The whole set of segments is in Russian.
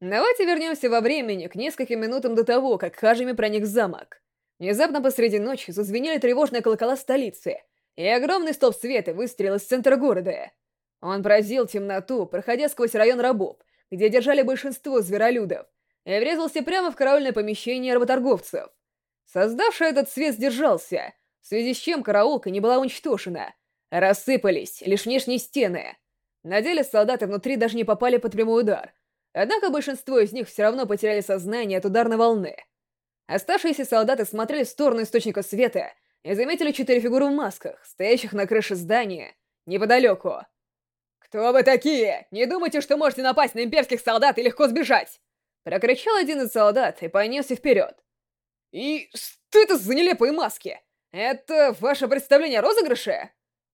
Давайте вернемся во времени, к нескольким минутам до того, как Хаджими проник в замок. Внезапно посреди ночи зазвенели тревожные колокола столицы, и огромный столб света выстрелил из центра города. Он поразил темноту, проходя сквозь район рабов, где держали большинство зверолюдов, и врезался прямо в караульное помещение работорговцев. Создавший этот свет сдержался, в связи с чем караулка не была уничтожена. Рассыпались лишь внешние стены. На деле солдаты внутри даже не попали под прямой удар. Однако большинство из них все равно потеряли сознание от ударной волны. Оставшиеся солдаты смотрели в сторону источника света и заметили четыре фигуры в масках, стоящих на крыше здания, неподалеку. «Кто вы такие? Не думайте, что можете напасть на имперских солдат и легко сбежать!» Прокричал один из солдат и понесся вперед. «И что это за нелепые маски? Это ваше представление о розыгрыше?»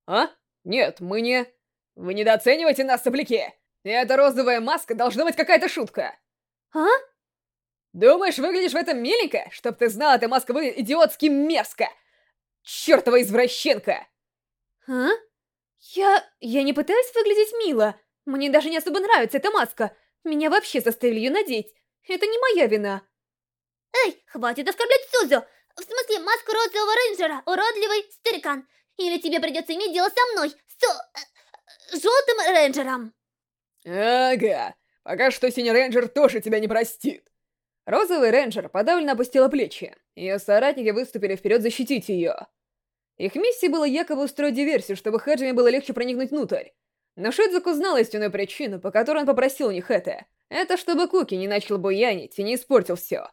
«А? Нет, мы не...» «Вы недооцениваете нас, сопляки! Эта розовая маска должна быть какая-то шутка!» «А?» «Думаешь, выглядишь в этом миленько? Чтоб ты знал, эта маска выглядит идиотски мерзко! Чёртова извращенка!» «А?» «Я... я не пытаюсь выглядеть мило. Мне даже не особо нравится эта маска. Меня вообще заставили ее надеть. Это не моя вина». «Эй, хватит оскорблять Сузу! В смысле, маску розового рейнджера, уродливый старикан. Или тебе придется иметь дело со мной, с... Э, желтым рейнджером». «Ага, пока что синий рейнджер тоже тебя не простит». Розовый рейнджер подавленно опустила плечи. Ее соратники выступили вперед защитить ее. Их миссией было якобы устроить диверсию, чтобы Хаджиме было легче проникнуть внутрь. Но Шидзуку знала истинную причину, по которой он попросил у них это. Это чтобы Куки не начал буянить и не испортил все.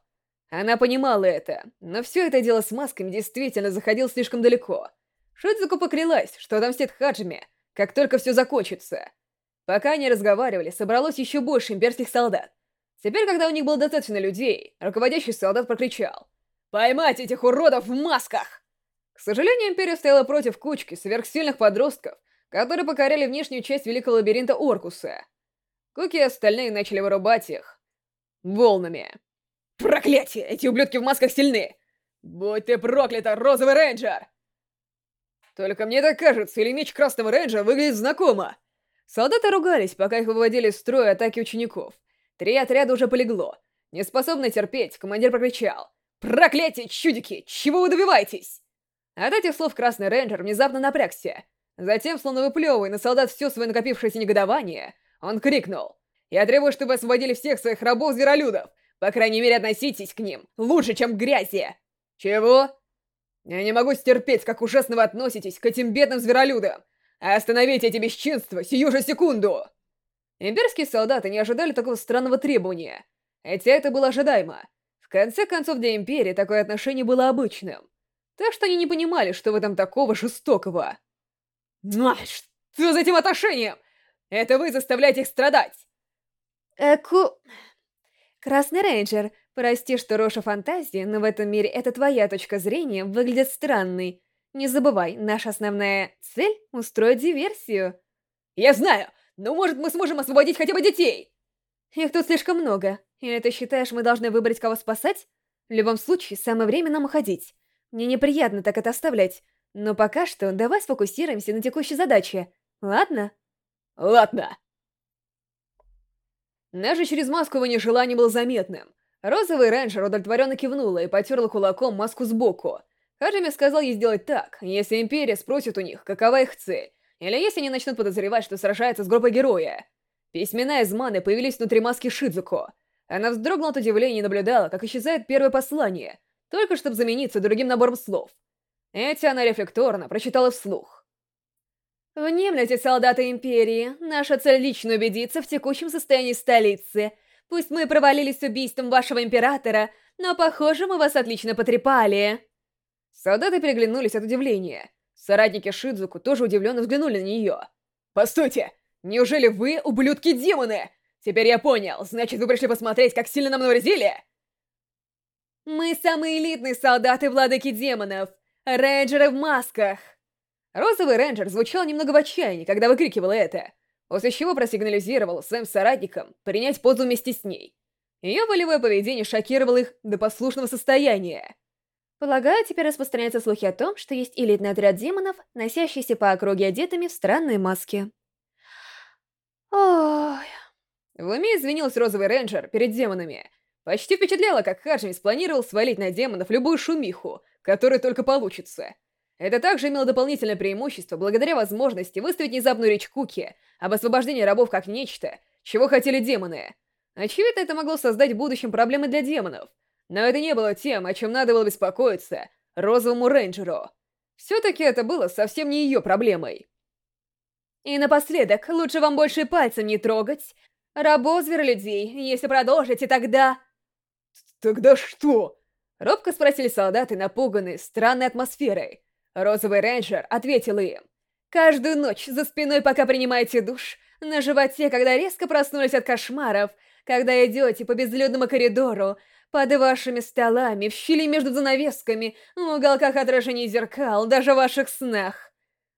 Она понимала это, но все это дело с масками действительно заходило слишком далеко. Шидзуку поклялась, что отомстит Хаджиме, как только все закончится. Пока они разговаривали, собралось еще больше имперских солдат. Теперь, когда у них было достаточно людей, руководящий солдат прокричал «Поймать этих уродов в масках!» К сожалению, Империя стояла против кучки сверхсильных подростков, которые покоряли внешнюю часть Великого Лабиринта Оркуса. Куки и остальные начали вырубать их волнами. «Проклятие! Эти ублюдки в масках сильны! Будь ты проклята, розовый рейнджер!» Только мне так кажется, или меч красного рейнджера выглядит знакомо. Солдаты ругались, пока их выводили из строя атаки учеников. Три отряда уже полегло. Неспособный терпеть, командир прокричал. «Проклятие, чудики! Чего вы добиваетесь?» От этих слов Красный Рейнджер внезапно напрягся. Затем, словно выплевывая на солдат все свое накопившееся негодование, он крикнул. «Я требую, чтобы освободили всех своих рабов-зверолюдов! По крайней мере, относитесь к ним лучше, чем к грязи!» «Чего?» «Я не могу стерпеть, как ужасно вы относитесь к этим бедным зверолюдам! Остановите эти бесчинства сию же секунду!» Имперские солдаты не ожидали такого странного требования, хотя это было ожидаемо. В конце концов, для Империи такое отношение было обычным. Так что они не понимали, что в этом такого жестокого. «Ну, что за этим отношением? Это вы заставляете их страдать!» Эку... Красный рейнджер, прости, что Роша фантазии, но в этом мире это твоя точка зрения выглядит странной. Не забывай, наша основная цель — устроить диверсию. Я знаю, но может мы сможем освободить хотя бы детей? Их тут слишком много. Или ты считаешь, мы должны выбрать, кого спасать? В любом случае, самое время нам уходить. Мне неприятно так это оставлять, но пока что давай сфокусируемся на текущей задаче, ладно? Ладно. Даже через маску его нежелание было заметным. Розовый рейнджер удовлетворенно кивнула и потерла кулаком маску сбоку. Хаджими сказал ей сделать так, если Империя спросит у них, какова их цель, или если они начнут подозревать, что сражается с группой героя. Письмена из маны появились внутри маски Шидзуко. Она вздрогнула от удивления и наблюдала, как исчезает первое послание, только чтобы замениться другим набором слов. Эти она рефлекторно прочитала вслух. «Внемляйте, солдаты Империи, наша цель лично убедиться в текущем состоянии столицы. Пусть мы провалились с убийством вашего Императора, но, похоже, мы вас отлично потрепали». Солдаты переглянулись от удивления. Соратники Шидзуку тоже удивленно взглянули на нее. «Постойте! Неужели вы ублюдки-демоны? Теперь я понял, значит, вы пришли посмотреть, как сильно нам навредили?» Мы самые элитные солдаты владыки демонов, рейнджеры в масках. Розовый рейнджер звучал немного в отчаянии, когда выкрикивал это, после чего просигнализировал своим соратникам принять позу вместе с ней. Ее волевое поведение шокировало их до послушного состояния. Полагаю, теперь распространяются слухи о том, что есть элитный отряд демонов, носящийся по округе одетыми в странные маски. Ой... В уме извинился Розовый Рейнджер перед демонами. Почти впечатляло, как Хаджими спланировал свалить на демонов любую шумиху, которая только получится. Это также имело дополнительное преимущество благодаря возможности выставить внезапную речь Куки об освобождении рабов как нечто, чего хотели демоны. Очевидно, это могло создать в будущем проблемы для демонов, но это не было тем, о чем надо было беспокоиться Розовому Рейнджеру. Все-таки это было совсем не ее проблемой. И напоследок, лучше вам больше пальцем не трогать. Рабо зверолюдей, если продолжите, тогда... Тогда что? Робко спросили солдаты, напуганные странной атмосферой. Розовый рейнджер ответил им. Каждую ночь за спиной, пока принимаете душ, на животе, когда резко проснулись от кошмаров, когда идете по безлюдному коридору, под вашими столами, в щели между занавесками, в уголках отражений зеркал, даже в ваших снах.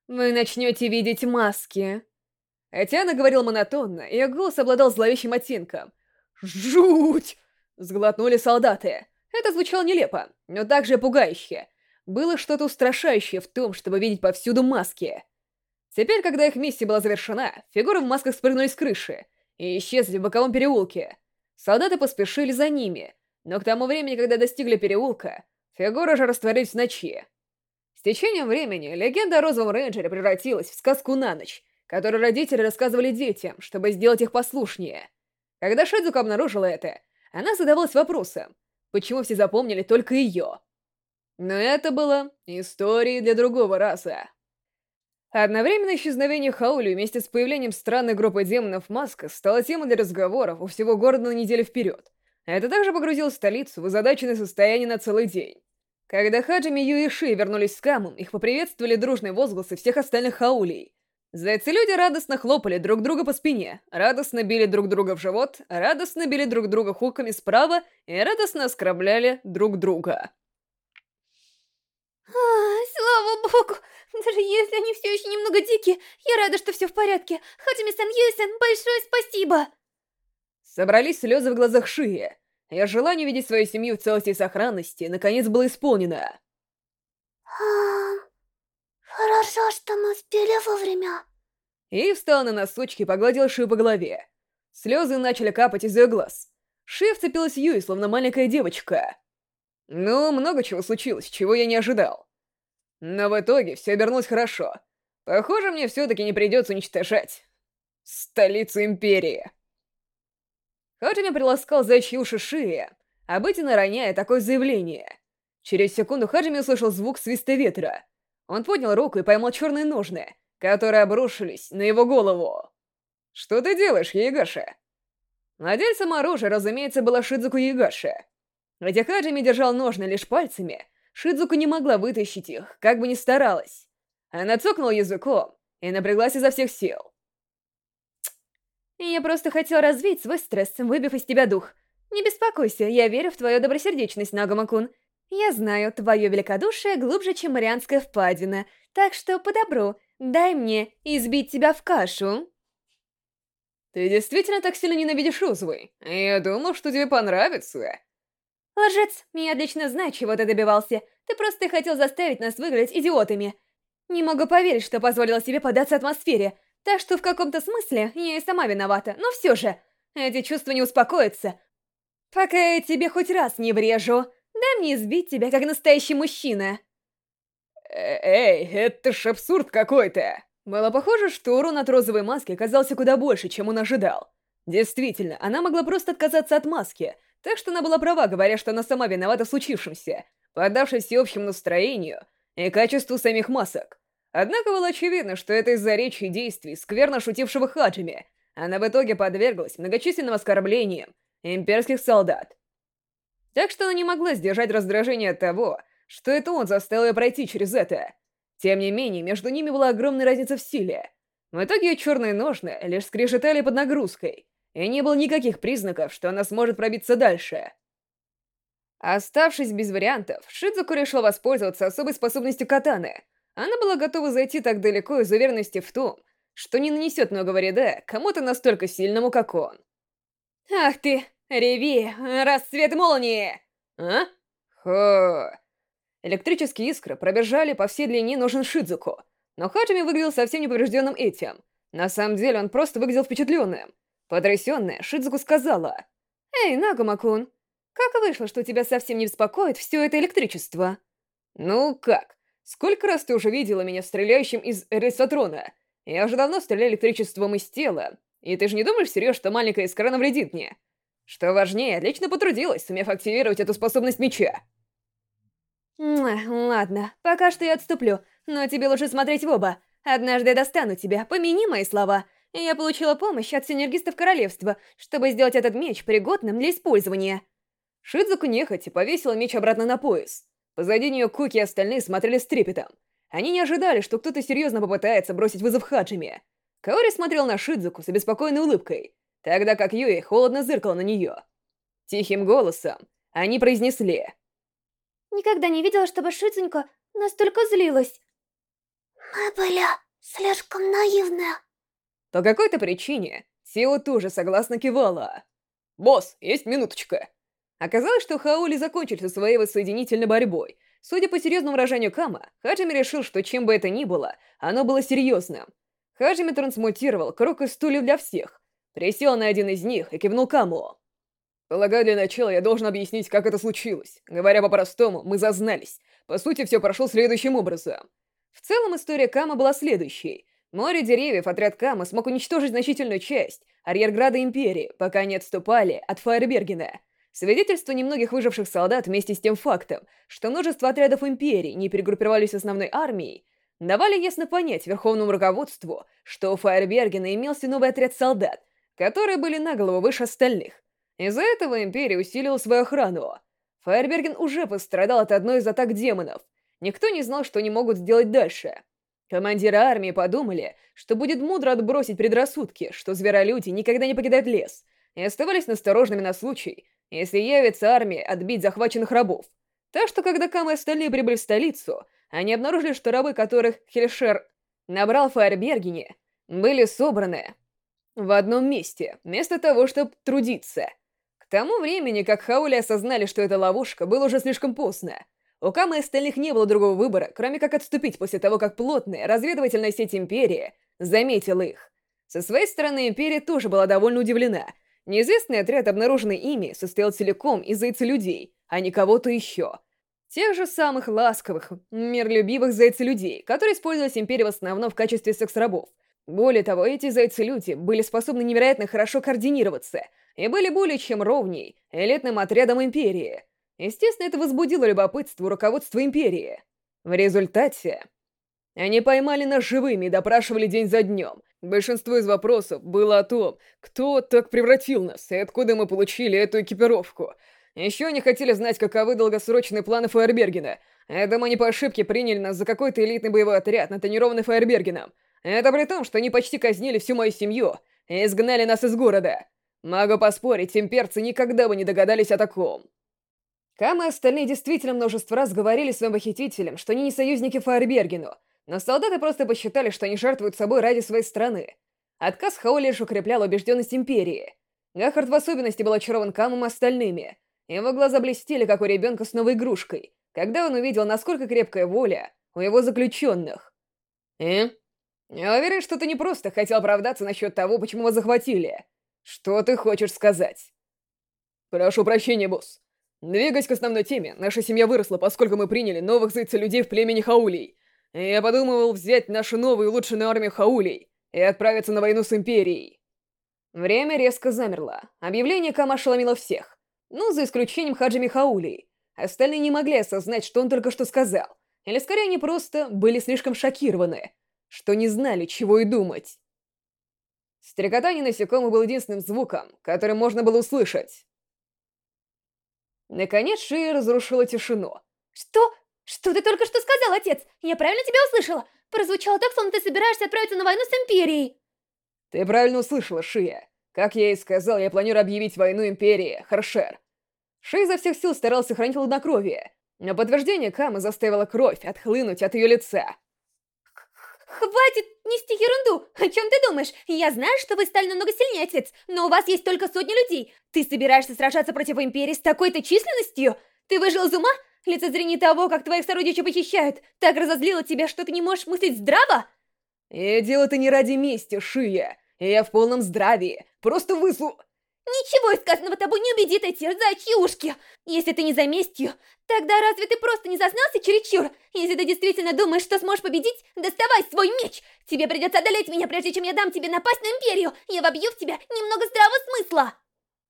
Вы начнете видеть маски. Этьяна говорил монотонно, и голос обладал зловещим оттенком. «Жуть!» — сглотнули солдаты. Это звучало нелепо, но также пугающе. Было что-то устрашающее в том, чтобы видеть повсюду маски. Теперь, когда их миссия была завершена, фигуры в масках спрыгнули с крыши и исчезли в боковом переулке. Солдаты поспешили за ними, но к тому времени, когда достигли переулка, фигуры уже растворились в ночи. С течением времени легенда о Розовом Рейнджере превратилась в сказку на ночь, которую родители рассказывали детям, чтобы сделать их послушнее. Когда Шидзука обнаружила это, она задавалась вопросом, почему все запомнили только ее. Но это было историей для другого раса. Одновременно исчезновение Хаули вместе с появлением странной группы демонов Маска стало темой для разговоров у всего города на неделю вперед. Это также погрузило столицу в озадаченное состояние на целый день. Когда Хаджими, Ю и Ши вернулись с Камом, их поприветствовали дружные возгласы всех остальных Хаулей. Зайцы-люди радостно хлопали друг друга по спине, радостно били друг друга в живот, радостно били друг друга хуками справа и радостно оскорбляли друг друга. А, слава богу! Даже если они все еще немного дикие, я рада, что все в порядке. Хаджими-сан Юйсан, большое спасибо! Собрались слезы в глазах Шии. Ее желание видеть свою семью в целости и сохранности наконец было исполнено. А, хорошо, что мы успели вовремя. И встала на носочки и погладила Шию по голове. Слезы начали капать из ее глаз. Шия вцепилась Юи, словно маленькая девочка. Ну, много чего случилось, чего я не ожидал. Но в итоге все обернулось хорошо. Похоже, мне все-таки не придется уничтожать столицу Империи. Хаджими приласкал зайчьи уши шеи, обыденно роняя такое заявление. Через секунду Хаджими услышал звук свиста ветра. Он поднял руку и поймал черные ножны, которые обрушились на его голову. «Что ты делаешь, Ягаша?» Владельцем оружия, разумеется, была Шидзуку Ягаши. Хотя Хаджими держал ножны лишь пальцами, Шидзуку не могла вытащить их, как бы ни старалась. Она цокнула языком и напряглась изо всех сил. «Я просто хотел развеять свой стресс, выбив из тебя дух. Не беспокойся, я верю в твою добросердечность, Нагома-кун. Я знаю, твое великодушие глубже, чем Марианская впадина, так что по добру, дай мне избить тебя в кашу». «Ты действительно так сильно ненавидишь Розовый? Я думал, что тебе понравится». «Лжец, я отлично знаю, чего ты добивался. Ты просто хотел заставить нас выглядеть идиотами. Не могу поверить, что позволила себе податься атмосфере, так что в каком-то смысле я и сама виновата, но все же, эти чувства не успокоятся. Пока я тебе хоть раз не врежу, дай мне избить тебя, как настоящий мужчина». Э, «Эй, это ж абсурд какой-то!» Было похоже, что урон от розовой маски оказался куда больше, чем он ожидал. Действительно, она могла просто отказаться от маски, так что она была права, говоря, что она сама виновата в случившемся, поддавшись всеобщему настроению и качеству самих масок. Однако было очевидно, что это из-за речи и действий скверно шутившего Хаджими. Она в итоге подверглась многочисленным оскорблениям имперских солдат. Так что она не могла сдержать раздражение от того, что это он заставил ее пройти через это. Тем не менее, между ними была огромная разница в силе. В итоге ее черные ножны лишь скрежетали под нагрузкой, и не было никаких признаков, что она сможет пробиться дальше. Оставшись без вариантов, Шидзуку решил воспользоваться особой способностью катаны. Она была готова зайти так далеко из уверенности в том, что не нанесет много вреда кому-то настолько сильному, как он. «Ах ты, реви, расцвет молнии!» «А? Хо...» Электрические искры пробежали по всей длине ножен Шидзуку, но Хаджими выглядел совсем неповрежденным этим. На самом деле он просто выглядел впечатленным. Потрясённая, Шидзуку сказала. «Эй, Нагума-кун, как вышло, что тебя совсем не беспокоит все это электричество?» «Ну как? Сколько раз ты уже видела меня стреляющим из ресотрона? Я уже давно стреляю электричеством из тела. И ты же не думаешь всерьез, что маленькая искра навредит мне? Что важнее, отлично потрудилась, сумев активировать эту способность меча». «Ладно, пока что я отступлю, но тебе лучше смотреть в оба. Однажды я достану тебя, помяни мои слова. Я получила помощь от синергистов королевства, чтобы сделать этот меч пригодным для использования». Шидзуку нехотя повесила меч обратно на пояс. Позади нее Куки и остальные смотрели с трепетом. Они не ожидали, что кто-то серьезно попытается бросить вызов Хаджиме. Каори смотрел на Шидзуку с обеспокоенной улыбкой, тогда как Юи холодно зыркала на нее. Тихим голосом они произнесли. «Никогда не видела, чтобы Шидзунька настолько злилась. Мы были слишком наивны». По какой-то причине Сио тоже согласно кивала. «Босс, есть минуточка!» Оказалось, что Хаули закончили со своей воссоединительной борьбой. Судя по серьезному выражению Кама, Хаджими решил, что чем бы это ни было, оно было серьезным. Хаджими трансмутировал круг из стульев для всех, присел на один из них и кивнул Каму. Полагаю, для начала я должен объяснить, как это случилось. Говоря по-простому, мы зазнались. По сути, все прошло следующим образом. В целом, история Кама была следующей. Море деревьев отряд Кама смог уничтожить значительную часть арьерграда Империи, пока они отступали от Фаербергена — Свидетельство немногих выживших солдат вместе с тем фактом, что множество отрядов Империи не перегруппировались с основной армией, давали ясно понять верховному руководству, что у Фаербергена имелся новый отряд солдат, которые были на голову выше остальных. Из-за этого Империя усилила свою охрану. Фаерберген уже пострадал от одной из атак демонов. Никто не знал, что они могут сделать дальше. Командиры армии подумали, что будет мудро отбросить предрассудки, что зверолюди никогда не покидают лес, и оставались насторожными на случай, если явится армия отбить захваченных рабов. Так что, когда Кам и остальные прибыли в столицу, они обнаружили, что рабы, которых Хельшер набрал в Фаербергене, были собраны в одном месте, вместо того, чтобы трудиться. К тому времени, как Хаули осознали, что это ловушка, было уже слишком поздно. У Кама и остальных не было другого выбора, кроме как отступить после того, как плотная разведывательная сеть Империи заметила их. Со своей стороны, Империя тоже была довольно удивлена — Неизвестный отряд, обнаруженный ими, состоял целиком из зайцелюдей, а не кого-то еще. Тех же самых ласковых, миролюбивых зайцелюдей, которые использовались Империей в основном в качестве секс-рабов. Более того, эти зайцелюди были способны невероятно хорошо координироваться и были более чем ровней элитным отрядом Империи. Естественно, это возбудило любопытство руководства Империи. В результате... Они поймали нас живыми и допрашивали день за днем, Большинство из вопросов было о том, кто так превратил нас и откуда мы получили эту экипировку. Еще они хотели знать, каковы долгосрочные планы Фаербергена. Это мы не по ошибке приняли нас за какой-то элитный боевой отряд, натренированный Фаербергеном. Это при том, что они почти казнили всю мою семью и изгнали нас из города. Могу поспорить, имперцы никогда бы не догадались о таком. Кам и остальные действительно множество раз говорили своим похитителям, что они не союзники Фаербергену, но солдаты просто посчитали, что они жертвуют собой ради своей страны. Отказ Хао лишь укреплял убежденность Империи. Гахард в особенности был очарован Камом и остальными. Его глаза блестели, как у ребенка с новой игрушкой, когда он увидел, насколько крепкая воля у его заключенных. «Э? Я уверен, что ты не просто хотел оправдаться насчет того, почему вас захватили. Что ты хочешь сказать?» «Прошу прощения, босс. Двигаясь к основной теме, наша семья выросла, поскольку мы приняли новых зайца-людей в племени Хаулей. Я подумывал взять нашу новую улучшенную армию хаулей и отправиться на войну с Империей. Время резко замерло. Объявление Кама ошеломило всех. Ну, за исключением Хаджими Хаулей. Остальные не могли осознать, что он только что сказал. Или скорее они просто были слишком шокированы, что не знали, чего и думать. Стрекотание насекомых был единственным звуком, который можно было услышать. Наконец Шия разрушила тишину. «Что? «Что ты только что сказал, отец? Я правильно тебя услышала? Прозвучало так, словно ты собираешься отправиться на войну с Империей!» «Ты правильно услышала, Шия. Как я и сказал, я планирую объявить войну Империи, Харшер». Ши изо всех сил старался сохранить хладнокровие, но подтверждение Камы заставило кровь отхлынуть от ее лица. «Хватит нести ерунду! О чем ты думаешь? Я знаю, что вы стали намного сильнее, отец, но у вас есть только сотни людей. Ты собираешься сражаться против Империи с такой-то численностью? Ты выжил из ума? Лицезрение того, как твоих сородичей похищают, так разозлило тебя, что ты не можешь мыслить здраво? Я делаю это не ради мести, Шия. и я в полном здравии. Просто выслу... Ничего из сказанного тобой не убедит эти рзачьи ушки. Если ты не за местью, тогда разве ты просто не зазнался чересчур? Если ты действительно думаешь, что сможешь победить, доставай свой меч. Тебе придется одолеть меня, прежде чем я дам тебе напасть на Империю. Я вобью в тебя немного здравого смысла.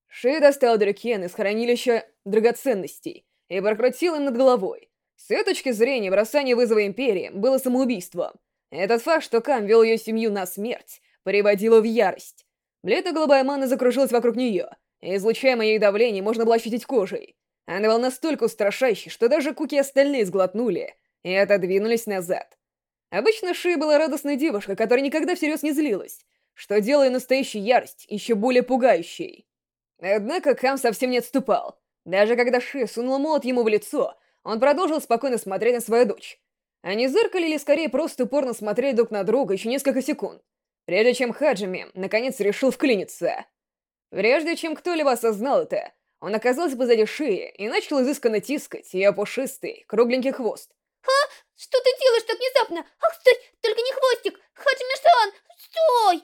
Шея достал Дрюкен из хранилища драгоценностей и прокрутил им над головой. С ее точки зрения, бросание вызова Империи было самоубийством. Этот факт, что Кам вел ее семью на смерть, приводило в ярость. Бледно-голубая мана закружилась вокруг нее, и излучаемое ей давление можно было ощутить кожей. Она была настолько устрашающей, что даже Куки остальные сглотнули и отодвинулись назад. Обычно Ши была радостной девушкой, которая никогда всерьез не злилась, что делая настоящую ярость еще более пугающей. Однако Кам совсем не отступал. Даже когда Ши сунул молот ему в лицо, он продолжил спокойно смотреть на свою дочь. Они зыркали или скорее просто упорно смотрели друг на друга еще несколько секунд, прежде чем Хаджими наконец решил вклиниться. Прежде чем кто-либо осознал это, он оказался позади шеи и начал изысканно тискать ее пушистый, кругленький хвост. «А? Что ты делаешь так внезапно? Ах, стой! Только не хвостик! Хаджими-сан! Стой!»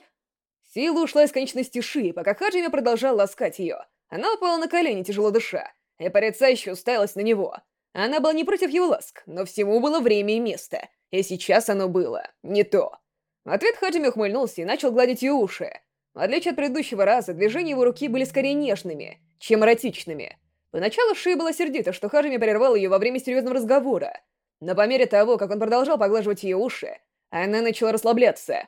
Сила ушла из конечности шеи, пока Хаджими продолжал ласкать ее. Она упала на колени, тяжело дыша, и порицающе уставилась на него. Она была не против его ласк, но всему было время и место, и сейчас оно было не то. В ответ Хаджими ухмыльнулся и начал гладить ее уши. В отличие от предыдущего раза, движения его руки были скорее нежными, чем эротичными. Поначалу Ши была сердита, что Хаджими прервал ее во время серьезного разговора, но по мере того, как он продолжал поглаживать ее уши, она начала расслабляться.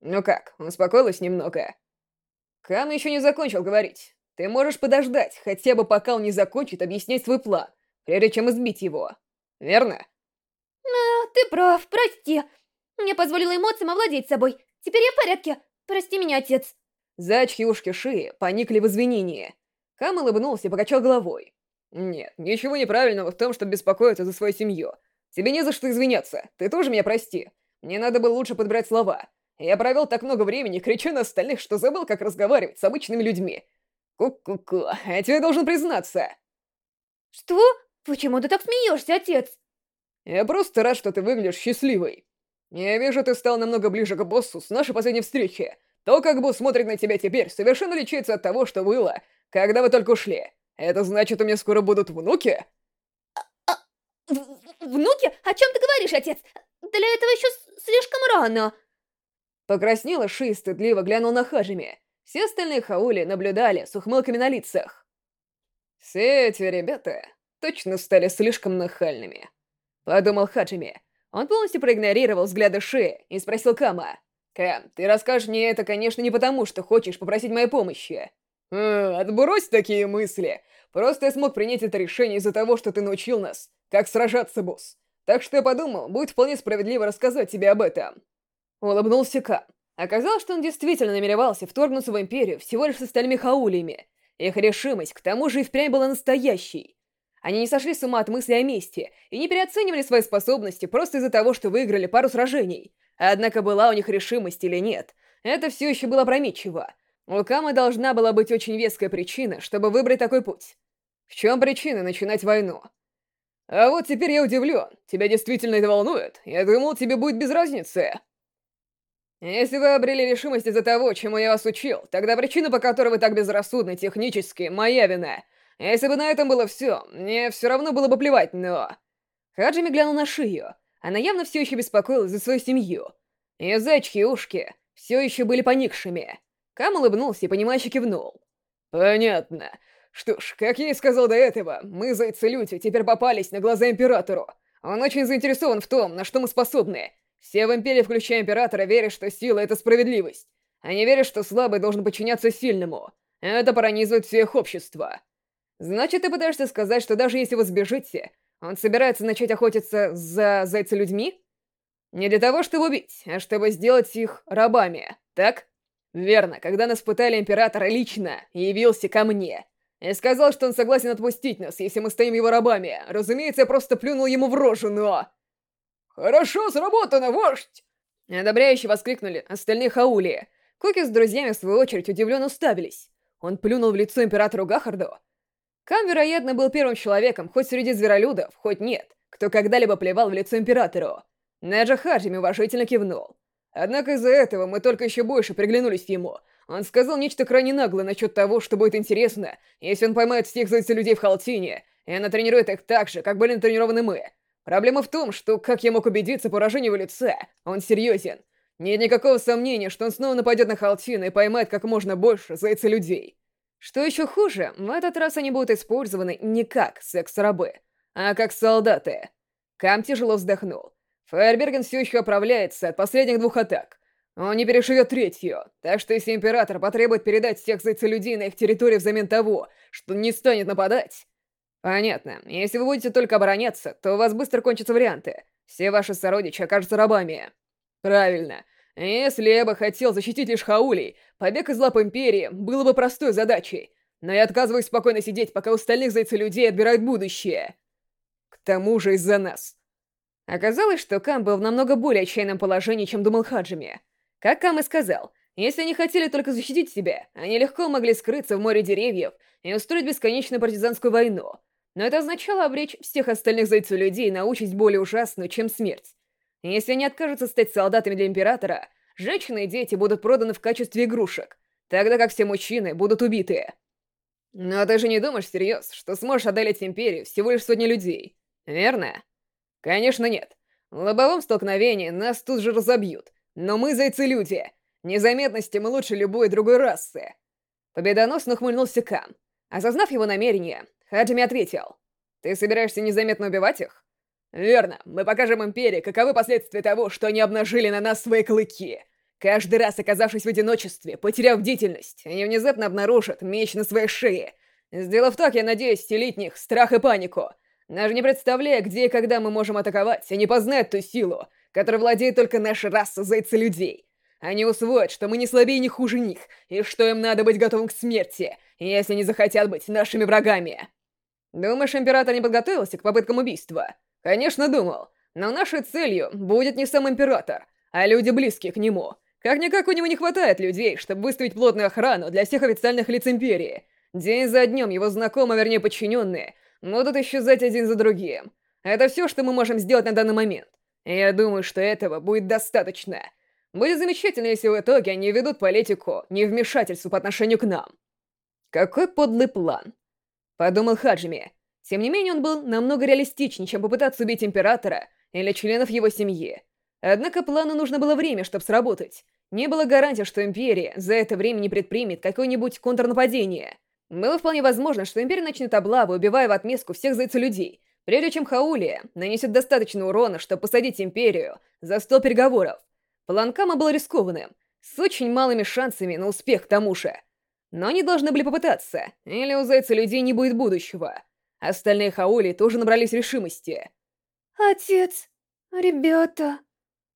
«Ну как, успокоилась немного?» Кам еще не закончил говорить. Ты можешь подождать, хотя бы пока он не закончит объяснять свой план, прежде чем избить его. Верно? А, ты прав, прости. Мне позволило эмоциям овладеть собой. Теперь я в порядке. Прости меня, отец. Зачки ушки шеи поникли в извинении. Кам улыбнулся и покачал головой. Нет, ничего неправильного в том, чтобы беспокоиться за свою семью. Тебе не за что извиняться. Ты тоже меня прости. Мне надо было лучше подбирать слова. Я провел так много времени, кричу на остальных, что забыл, как разговаривать с обычными людьми. Ку-ку-ку, а тебе должен признаться. Что? Почему ты так смеешься, отец? Я просто рад, что ты выглядишь счастливой. Я вижу, ты стал намного ближе к боссу с нашей последней встречи. То, как босс смотрит на тебя теперь, совершенно отличается от того, что было, когда вы только ушли. Это значит, у меня скоро будут внуки? А, а, внуки? О чем ты говоришь, отец? Для этого еще слишком рано. Покраснела Ши и стыдливо глянул на Хажими. Все остальные хаули наблюдали с ухмылками на лицах. Все эти ребята точно стали слишком нахальными. Подумал Хаджими. Он полностью проигнорировал взгляды Ши и спросил Кама. «Кам, ты расскажешь мне это, конечно, не потому, что хочешь попросить моей помощи». «Э, «Отбрось такие мысли. Просто я смог принять это решение из-за того, что ты научил нас, как сражаться, босс. Так что я подумал, будет вполне справедливо рассказать тебе об этом». Улыбнулся Кам. Оказалось, что он действительно намеревался вторгнуться в Империю всего лишь с остальными хаулиями. Их решимость, к тому же, и впрямь была настоящей. Они не сошли с ума от мысли о мести и не переоценивали свои способности просто из-за того, что выиграли пару сражений. Однако была у них решимость или нет, это все еще было опрометчиво. У Камы должна была быть очень веская причина, чтобы выбрать такой путь. В чем причина начинать войну? А вот теперь я удивлен. Тебя действительно это волнует? Я думал, тебе будет без разницы. Если вы обрели решимость из-за того, чему я вас учил, тогда причина, по которой вы так безрассудны технически, моя вина — если бы на этом было все, мне все равно было бы плевать, но... Хаджими глянул на шию. Она явно все еще беспокоилась за свою семью. Ее зайчки и ушки все еще были поникшими. Кам улыбнулся и понимающе кивнул. «Понятно. Что ж, как я и сказал до этого, мы, зайцы-люди, теперь попались на глаза Императору. Он очень заинтересован в том, на что мы способны. Все в Империи, включая Императора, верят, что сила — это справедливость. Они верят, что слабый должен подчиняться сильному. Это пронизывает все их общество. Значит, ты пытаешься сказать, что даже если вы сбежите, он собирается начать охотиться за зайца-людьми? Не для того, чтобы убить, а чтобы сделать их рабами, так? Верно, когда нас пытали Император лично, явился ко мне. И сказал, что он согласен отпустить нас, если мы стоим его рабами. Разумеется, я просто плюнул ему в рожу, но... «Хорошо сработано, вождь!» Одобряюще воскликнули остальные хаули. Куки с друзьями, в свою очередь, удивленно уставились. Он плюнул в лицо Императору Гахарду, Кам, вероятно, был первым человеком, хоть среди зверолюдов, хоть нет, кто когда-либо плевал в лицо Императору. Неджа Хаджими уважительно кивнул. Однако из-за этого мы только еще больше приглянулись ему. Он сказал нечто крайне наглое насчет того, что будет интересно, если он поймает всех зайца людей в Халтине, и она тренирует их так же, как были натренированы мы. Проблема в том, что, как я мог убедиться по выражению его лица, он серьезен. Нет никакого сомнения, что он снова нападет на Халтин и поймает как можно больше зайца людей. Что еще хуже, в этот раз они будут использованы не как секс-рабы, а как солдаты. Кам тяжело вздохнул. Фаерберген все еще оправляется от последних двух атак. Он не переживет третью, так что если Император потребует передать всех зайца-людей на их территорию взамен того, что не станет нападать... Понятно, если вы будете только обороняться, то у вас быстро кончатся варианты. Все ваши сородичи окажутся рабами. Правильно. Если я бы хотел защитить лишь Хаулей, побег из лап Империи было бы простой задачей. Но я отказываюсь спокойно сидеть, пока у остальных зайца-людей отбирают будущее. К тому же из-за нас. Оказалось, что Кам был в намного более отчаянном положении, чем думал Хаджими. Как Кам и сказал, если они хотели только защитить себя, они легко могли скрыться в море деревьев и устроить бесконечную партизанскую войну. Но это означало обречь всех остальных зайцу-людей на участь более ужасную, чем смерть. Если они откажутся стать солдатами для Императора, женщины и дети будут проданы в качестве игрушек, тогда как все мужчины будут убиты. Но ты же не думаешь всерьез, что сможешь одолеть Империю всего лишь сотни людей, верно? Конечно нет. В лобовом столкновении нас тут же разобьют. Но мы зайцы-люди. Незаметности мы лучше любой другой расы. Победоносно ухмыльнулся Кам. Осознав его намерение, Хаджими ответил. Ты собираешься незаметно убивать их? «Верно. Мы покажем Империи, каковы последствия того, что они обнажили на нас свои клыки. Каждый раз, оказавшись в одиночестве, потеряв бдительность, они внезапно обнаружат меч на своей шее. Сделав так, я надеюсь стелить них страх и панику. Даже не представляя, где и когда мы можем атаковать, они познают ту силу, которой владеет только наша раса зайца-людей. Они усвоят, что мы не слабее и не хуже них, и что им надо быть готовым к смерти, если не захотят быть нашими врагами. Думаешь, Император не подготовился к попыткам убийства? Конечно, думал. Но нашей целью будет не сам Император, а люди, близкие к нему. Как-никак у него не хватает людей, чтобы выставить плотную охрану для всех официальных лиц Империи. День за днем его знакомые, вернее подчиненные, будут исчезать один за другим. Это все, что мы можем сделать на данный момент. Я думаю, что этого будет достаточно. Будет замечательно, если в итоге они ведут политику невмешательству по отношению к нам. Какой подлый план. Подумал Хаджими. Тем не менее, он был намного реалистичнее, чем попытаться убить Императора или членов его семьи. Однако плану нужно было время, чтобы сработать. Не было гарантии, что Империя за это время не предпримет какое-нибудь контрнападение. Было вполне возможно, что Империя начнет облаву, убивая в отместку всех зайца-людей, прежде чем Хаулия нанесет достаточно урона, чтобы посадить Империю за стол переговоров. План Кама был рискованным, с очень малыми шансами на успех к тому же. Но они должны были попытаться, или у зайца-людей не будет будущего. Остальные Хаули тоже набрались решимости. «Отец, ребята...»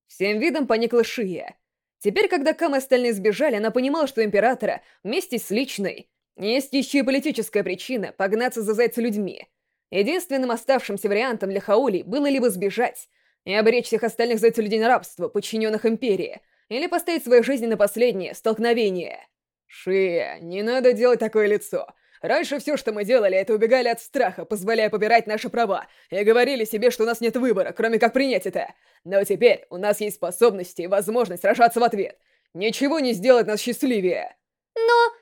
Всем видом поникла Шия. Теперь, когда Кам и остальные сбежали, она понимала, что Императора, вместе с личной, есть еще и политическая причина погнаться за зайца людьми. Единственным оставшимся вариантом для Хаули было либо сбежать и обречь всех остальных зайцев людей на рабство, подчиненных Империи, или поставить свою жизнь на последнее столкновение. Шия, не надо делать такое лицо. Раньше все, что мы делали, это убегали от страха, позволяя побирать наши права, и говорили себе, что у нас нет выбора, кроме как принять это. Но теперь у нас есть способности и возможность сражаться в ответ. Ничего не сделает нас счастливее. Но...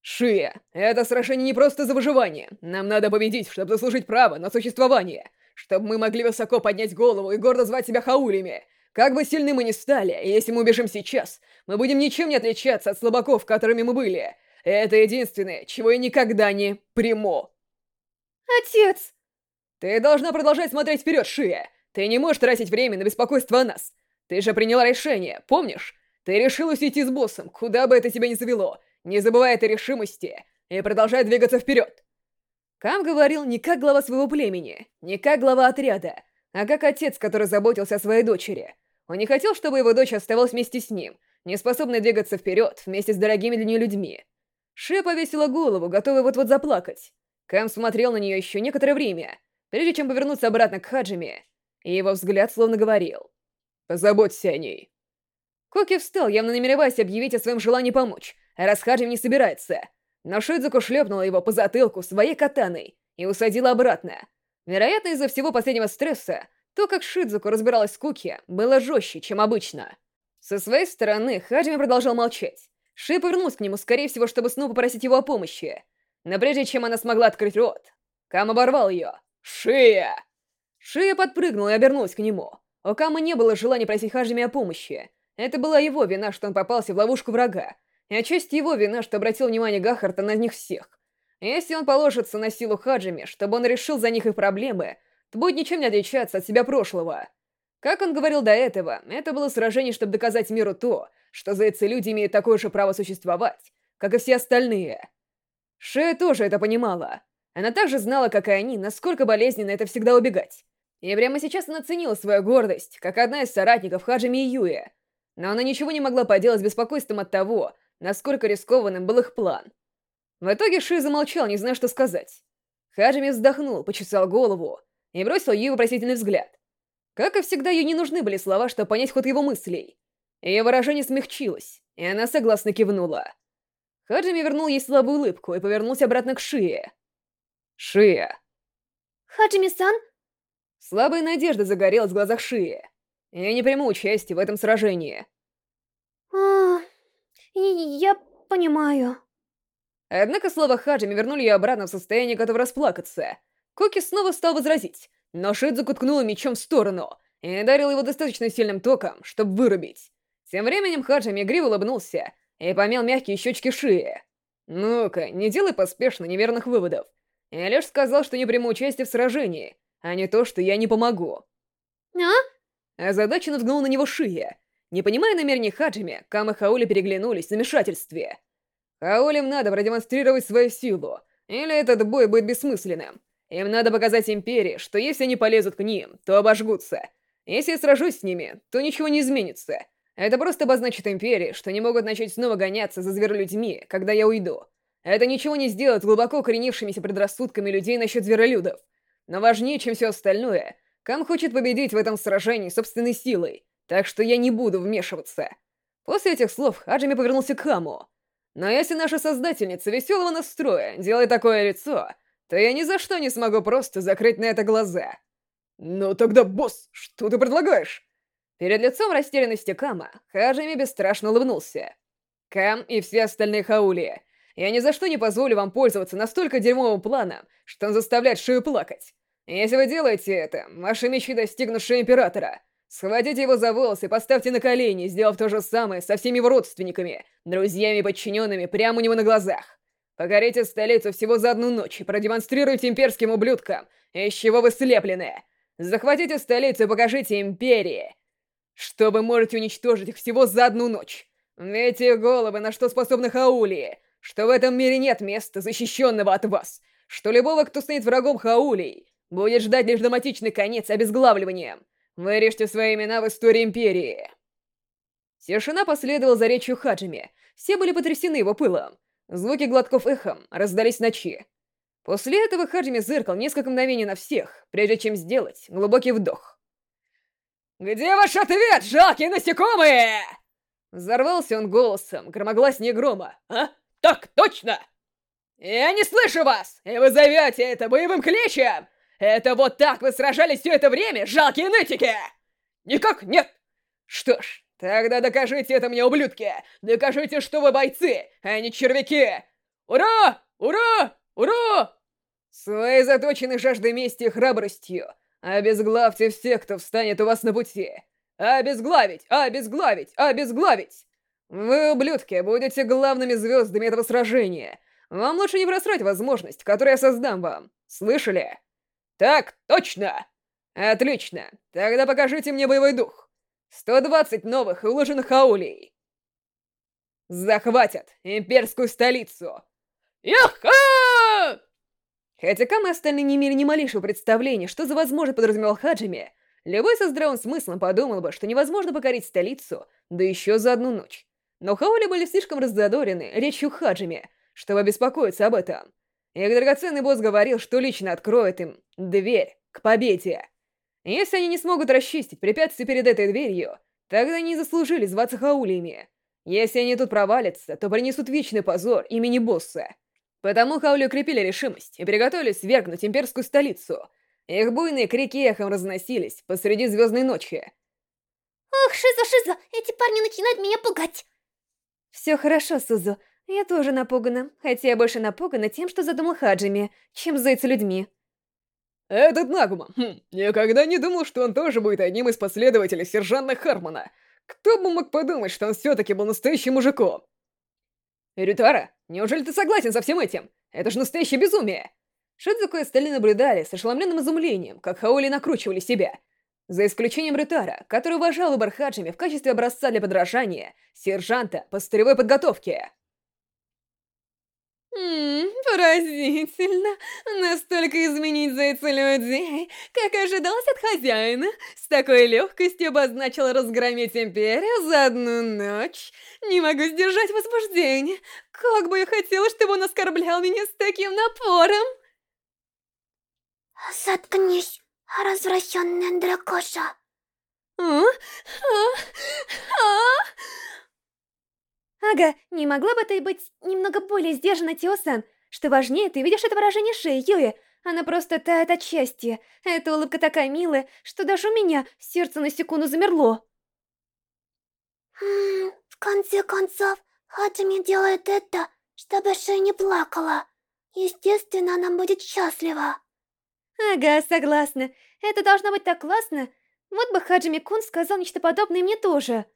Шия, это сражение не просто за выживание. Нам надо победить, чтобы заслужить право на существование. Чтобы мы могли высоко поднять голову и гордо звать себя хаулями. Как бы сильны мы ни стали, если мы убежим сейчас, мы будем ничем не отличаться от слабаков, которыми мы были. Это единственное, чего я никогда не приму. Отец! Ты должна продолжать смотреть вперед, Шия. Ты не можешь тратить время на беспокойство о нас. Ты же приняла решение, помнишь? Ты решилась идти с боссом, куда бы это тебя ни завело. Не забывай этой решимости и продолжай двигаться вперед. Кам говорил не как глава своего племени, не как глава отряда, а как отец, который заботился о своей дочери. Он не хотел, чтобы его дочь оставалась вместе с ним, не способная двигаться вперед вместе с дорогими для нее людьми. Ше повесила голову, готовая вот-вот заплакать. Кэм смотрел на нее еще некоторое время, прежде чем повернуться обратно к Хаджиме, и его взгляд словно говорил. «Позаботься о ней». Коки встал, явно намереваясь объявить о своем желании помочь, раз Хаджим не собирается. Но Шидзуку шлепнула его по затылку своей катаной и усадила обратно. Вероятно, из-за всего последнего стресса, то, как Шидзуку разбиралась с Куки, было жестче, чем обычно. Со своей стороны, Хаджими продолжал молчать. Ши повернулась к нему, скорее всего, чтобы снова попросить его о помощи. Но прежде чем она смогла открыть рот, Кам оборвал ее. «Шия!» Шия подпрыгнула и обернулась к нему. У Камы не было желания просить Хаджими о помощи. Это была его вина, что он попался в ловушку врага, и отчасти его вина, что обратил внимание Гахарта на них всех. Если он положится на силу Хаджими, чтобы он решил за них их проблемы, будет ничем не отличаться от себя прошлого. Как он говорил до этого, это было сражение, чтобы доказать миру то, что зайцы-люди имеют такое же право существовать, как и все остальные. Шея тоже это понимала. Она также знала, как и они, насколько болезненно это всегда убегать. И прямо сейчас она ценила свою гордость, как одна из соратников Хаджими и Юэ. Но она ничего не могла поделать с беспокойством от того, насколько рискованным был их план. В итоге Ши замолчал, не зная, что сказать. Хаджими вздохнул, почесал голову и бросил ей вопросительный взгляд. Как и всегда, ей не нужны были слова, чтобы понять ход его мыслей. Ее выражение смягчилось, и она согласно кивнула. Хаджими вернул ей слабую улыбку и повернулся обратно к Шие. «Шия!» «Хаджими-сан?» Слабая надежда загорелась в глазах Шии. Я не приму участие в этом сражении. А, я понимаю. Однако слова Хаджими вернули ее обратно в состояние, готов расплакаться. Коки снова стал возразить, но Шидзуку ткнула мечом в сторону и ударил его достаточно сильным током, чтобы вырубить. Тем временем Хаджими игриво улыбнулся и помял мягкие щечки шеи. «Ну-ка, не делай поспешно неверных выводов. Я лишь сказал, что не приму участие в сражении, а не то, что я не помогу». «А?» Озадаченно взглянул на него Шия. Не понимая намерений Хаджими, Кам и Хаули переглянулись в замешательстве. Хаулим надо продемонстрировать свою силу, или этот бой будет бессмысленным. Им надо показать Империи, что если они полезут к ним, то обожгутся. Если я сражусь с ними, то ничего не изменится. Это просто обозначит Империи, что не могут начать снова гоняться за зверолюдьми, когда я уйду. Это ничего не сделает глубоко укоренившимися предрассудками людей насчет зверолюдов. Но важнее, чем все остальное, Кам хочет победить в этом сражении собственной силой, так что я не буду вмешиваться. После этих слов Хаджими повернулся к Каму. Но если наша создательница веселого настроя делает такое лицо, то я ни за что не смогу просто закрыть на это глаза. Ну тогда, босс, что ты предлагаешь? Перед лицом растерянности Кама Хаджими бесстрашно улыбнулся. Кам и все остальные Хаули, я ни за что не позволю вам пользоваться настолько дерьмовым планом, что он заставляет шею плакать. Если вы делаете это, ваши мечи достигнут шеи Императора. Схватите его за волосы и поставьте на колени, сделав то же самое со всеми его родственниками, друзьями и подчиненными прямо у него на глазах. Покорите столицу всего за одну ночь и продемонстрируйте имперским ублюдкам, из чего вы слеплены. Захватите столицу и покажите империи, что вы можете уничтожить их всего за одну ночь. Эти головы, на что способны Хаулии, что в этом мире нет места, защищенного от вас, что любого, кто станет врагом Хаулей, будет ждать лишь драматичный конец обезглавливанием. Вырежьте свои имена в истории Империи. Тишина последовала за речью Хаджими. Все были потрясены его пылом. Звуки глотков эхом раздались ночи. После этого Хаджими зыркал несколько мгновений на всех, прежде чем сделать глубокий вдох. «Где ваш ответ, жалкие насекомые?» Взорвался он голосом, громогласнее грома. «А? Так точно!» «Я не слышу вас, и вы зовете это боевым кличем! Это вот так вы сражались все это время, жалкие нытики!» «Никак нет!» «Что ж, Тогда докажите это мне, ублюдки! Докажите, что вы бойцы, а не червяки! Ура! Ура! Ура! Своей заточенной жаждой мести и храбростью обезглавьте всех, кто встанет у вас на пути! Обезглавить! Обезглавить! Обезглавить! Вы, ублюдки, будете главными звездами этого сражения. Вам лучше не просрать возможность, которую я создам вам. Слышали? Так, точно! Отлично. Тогда покажите мне боевой дух. 120 новых уложенных аулей! Захватят имперскую столицу! Яха! Хотя Кам и остальные не имели ни малейшего представления, что за возможность подразумевал Хаджими, любой со здравым смыслом подумал бы, что невозможно покорить столицу, да еще за одну ночь. Но Хаули были слишком раззадорены речью Хаджими, чтобы беспокоиться об этом. Их драгоценный босс говорил, что лично откроет им дверь к победе. Если они не смогут расчистить препятствия перед этой дверью, тогда они заслужили зваться хаулиями. Если они тут провалятся, то принесут вечный позор имени босса. Потому хаули укрепили решимость и приготовились свергнуть имперскую столицу. Их буйные крики эхом разносились посреди звездной ночи. Ох, Шиза-Шиза, эти парни начинают меня пугать. Все хорошо, Сузу. Я тоже напугана, хотя я больше напугана тем, что задумал Хаджими, чем зайцы людьми. Этот Нагума, хм, никогда не думал, что он тоже будет одним из последователей сержанта Хармона. Кто бы мог подумать, что он все-таки был настоящим мужиком? Рютара, неужели ты согласен со всем этим? Это же настоящее безумие! Шидзуко и остальные наблюдали с ошеломленным изумлением, как Хаули накручивали себя. За исключением Рютара, который уважал выбор в качестве образца для подражания, сержанта по строевой подготовке. Ммм, поразительно. Настолько изменить зайца людей, как ожидалось от хозяина. С такой легкостью обозначил разгромить Империю за одну ночь. Не могу сдержать возбуждение. Как бы я хотела, чтобы он оскорблял меня с таким напором. Заткнись, развращенная дракоша. А? А? А? Ага, не могла бы ты быть немного более сдержанной, Тио-сан? Что важнее, ты видишь это выражение шеи, Юи? Она просто тает от счастья. Эта улыбка такая милая, что даже у меня сердце на секунду замерло. Хм, в конце концов, Хаджими делает это, чтобы Шей не плакала. Естественно, она будет счастлива. Ага, согласна. Это должно быть так классно. Вот бы Хаджими-кун сказал нечто подобное мне тоже.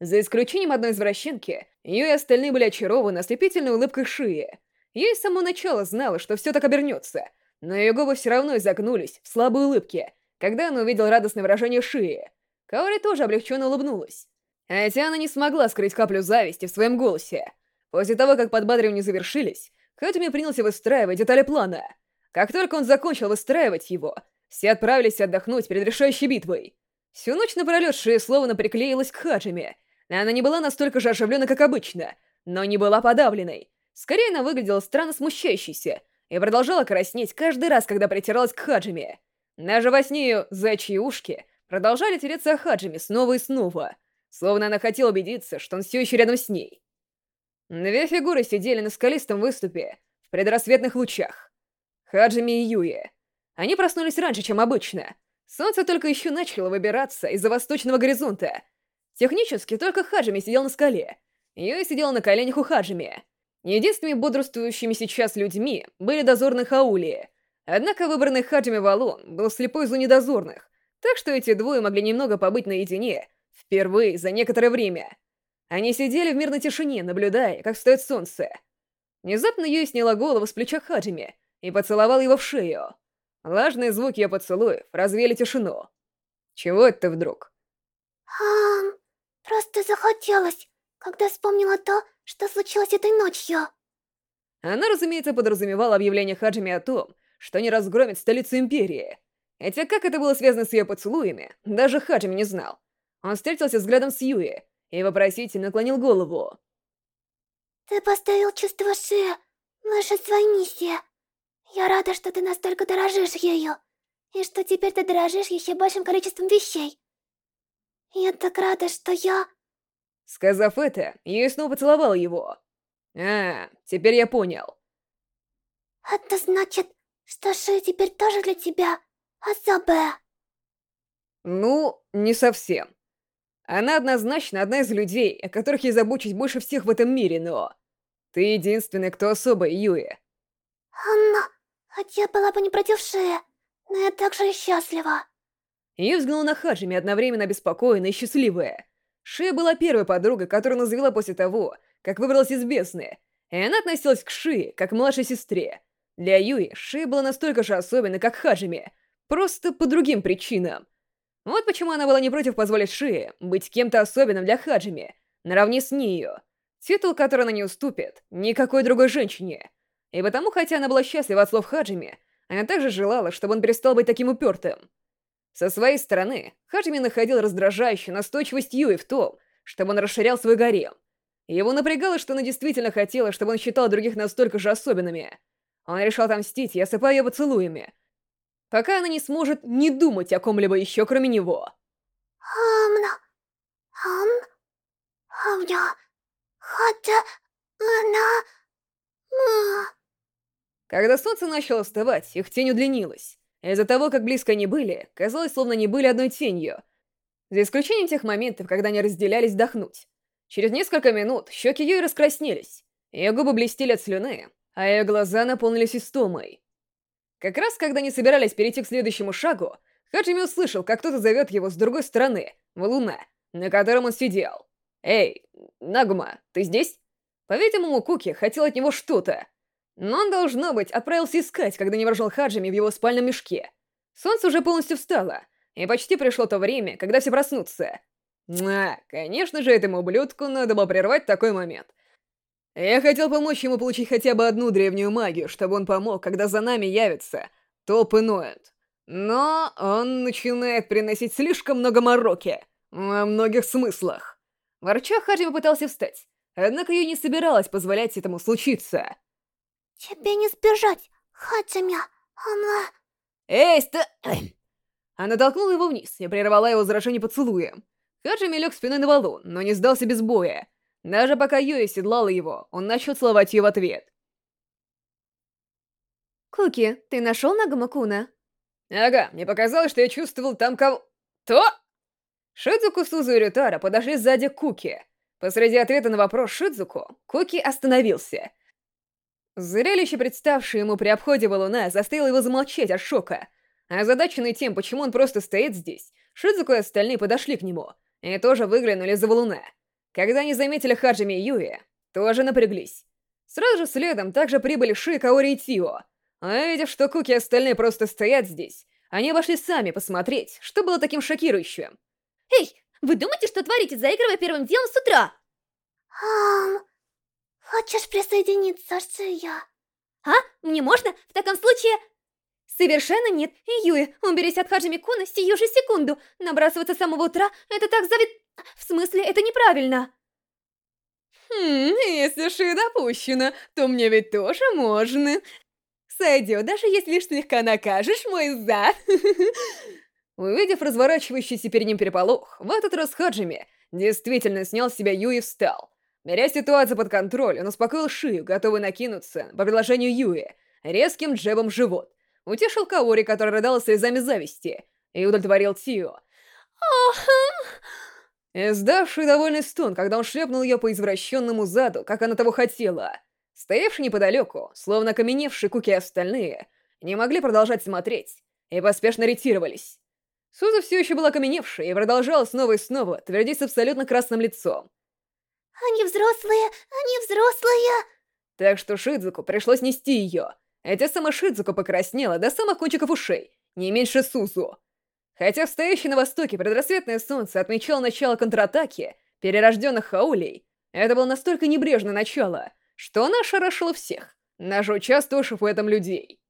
За исключением одной извращенки, ее и остальные были очарованы ослепительной улыбкой Шии. Ей с самого начала знала, что все так обернется, но ее губы все равно изогнулись в слабой улыбке, когда она увидела радостное выражение Шии. Каори тоже облегченно улыбнулась. Хотя она не смогла скрыть каплю зависти в своем голосе. После того, как подбадривания завершились, Хатуми принялся выстраивать детали плана. Как только он закончил выстраивать его, все отправились отдохнуть перед решающей битвой. Всю ночь напролет Шия словно приклеилась к Хаджиме, она не была настолько же оживленной, как обычно, но не была подавленной. Скорее, она выглядела странно смущающейся и продолжала краснеть каждый раз, когда притиралась к Хаджиме. Даже во сне ее зайчьи ушки продолжали тереться о Хаджиме снова и снова, словно она хотела убедиться, что он все еще рядом с ней. Две фигуры сидели на скалистом выступе в предрассветных лучах. Хаджими и Юи. Они проснулись раньше, чем обычно. Солнце только еще начало выбираться из-за восточного горизонта — Технически только Хаджими сидел на скале. Юи сидела на коленях у Хаджими. Единственными бодрствующими сейчас людьми были дозорные Хаули. Однако выбранный Хаджими Валон был слепой из недозорных, так что эти двое могли немного побыть наедине, впервые за некоторое время. Они сидели в мирной тишине, наблюдая, как встает солнце. Внезапно Юи сняла голову с плеча Хаджими и поцеловала его в шею. Влажные звуки ее поцелуев развеяли тишину. Чего это вдруг? Ам... Просто захотелось, когда вспомнила то, что случилось этой ночью. Она, разумеется, подразумевала объявление Хаджими о том, что не разгромит столицу Империи. Хотя как это было связано с ее поцелуями, даже Хаджими не знал. Он встретился взглядом с Юи и вопросительно наклонил голову. «Ты поставил чувство Ши выше своей миссии. Я рада, что ты настолько дорожишь ею, и что теперь ты дорожишь еще большим количеством вещей. «Я так рада, что я...» Сказав это, я снова поцеловал его. А, теперь я понял. Это значит, что Ши теперь тоже для тебя особая? Ну, не совсем. Она однозначно одна из людей, о которых я забочусь больше всех в этом мире, но... Ты единственный, кто особый, Юи. Анна, хотя была бы не против Ши, но я также и счастлива. Я взглянула на Хаджими, одновременно обеспокоенная и счастливая. Шия была первой подругой, которую она завела после того, как выбралась из бездны, и она относилась к Ши, как к младшей сестре. Для Юи Шия была настолько же особенной, как Хаджими, просто по другим причинам. Вот почему она была не против позволить Шии быть кем-то особенным для Хаджими, наравне с нею. Титул, который она не уступит никакой другой женщине. И потому, хотя она была счастлива от слов Хаджими, она также желала, чтобы он перестал быть таким упертым. Со своей стороны, Хаджими находил раздражающую настойчивость Юи в том, чтобы он расширял свой гарем. Его напрягало, что она действительно хотела, чтобы он считал других настолько же особенными. Он решил отомстить и осыпая ее поцелуями, пока она не сможет не думать о ком-либо еще, кроме него. Амна... Ам... Амня... Хотя... Она... Когда солнце начало вставать, их тень удлинилась. Из-за того, как близко они были, казалось, словно они были одной тенью. за исключением тех моментов, когда они разделялись вдохнуть. Через несколько минут щеки Юи раскраснелись, ее губы блестели от слюны, а ее глаза наполнились истомой. Как раз когда они собирались перейти к следующему шагу, Хаджими услышал, как кто-то зовет его с другой стороны, в луна, на котором он сидел. «Эй, Нагума, ты здесь?» По-видимому, Куки хотел от него что-то. Но он, должно быть, отправился искать, когда не выражал Хаджими в его спальном мешке. Солнце уже полностью встало, и почти пришло то время, когда все проснутся. А, конечно же, этому ублюдку надо было прервать такой момент. Я хотел помочь ему получить хотя бы одну древнюю магию, чтобы он помог, когда за нами явится Топ и Ноэнд. Но он начинает приносить слишком много мороки. Во многих смыслах. Ворча, Хаджи попытался встать. Однако ее не собиралась позволять этому случиться. «Тебе не сбежать, Хаджимя, она...» «Эй, ста...» Она толкнула его вниз и прервала его возражение поцелуем. Хаджими лег спиной на валун, но не сдался без боя. Даже пока Юи седлала его, он начал целовать ее в ответ. «Куки, ты нашел Нагамакуна?» «Ага, мне показалось, что я чувствовал там кого...» «То?» Шидзуку, Сузу и Рютара подошли сзади Куки. Посреди ответа на вопрос Шидзуку, Куки остановился. Зрелище, представшее ему при обходе валуна, заставило его замолчать от шока. Озадаченный тем, почему он просто стоит здесь, Шидзуку и остальные подошли к нему и тоже выглянули за валуна. Когда они заметили Хаджими и Юи, тоже напряглись. Сразу же следом также прибыли Ши, Каори и Тио. А видев, что Куки и остальные просто стоят здесь, они обошли сами посмотреть, что было таким шокирующим. «Эй, вы думаете, что творите, заигрывая первым делом с утра?» «Ам... Хочешь присоединиться, Шия?» «А? Мне можно? В таком случае...» «Совершенно нет. Юи, уберись от Хаджими Куна сию же секунду. Набрасываться с самого утра — это так завид... В смысле, это неправильно!» «Хм, если Ши допущено, то мне ведь тоже можно. Сойдет, даже если лишь слегка накажешь мой зад!» Увидев разворачивающийся перед ним переполох, в этот раз Хаджими действительно снял с себя Юи и встал. Беря ситуацию под контроль, он успокоил Шию, готовый накинуться по предложению Юи, резким джебом живот. Утешил Каори, который рыдала слезами зависти, и удовлетворил Тио. Издавший довольный стон, когда он шлепнул ее по извращенному заду, как она того хотела. Стоявший неподалеку, словно окаменевшие куки остальные, не могли продолжать смотреть и поспешно ретировались. Суза все еще была окаменевшей и продолжала снова и снова твердить с абсолютно красным лицом. «Они взрослые! Они взрослые!» Так что Шидзуку пришлось нести ее. Хотя сама Шидзуку покраснела до самых кончиков ушей, не меньше Сузу. Хотя стоящее на востоке предрассветное солнце отмечало начало контратаки перерожденных хаулей, это было настолько небрежное начало, что она ошарашила всех, даже участвовавших в этом людей.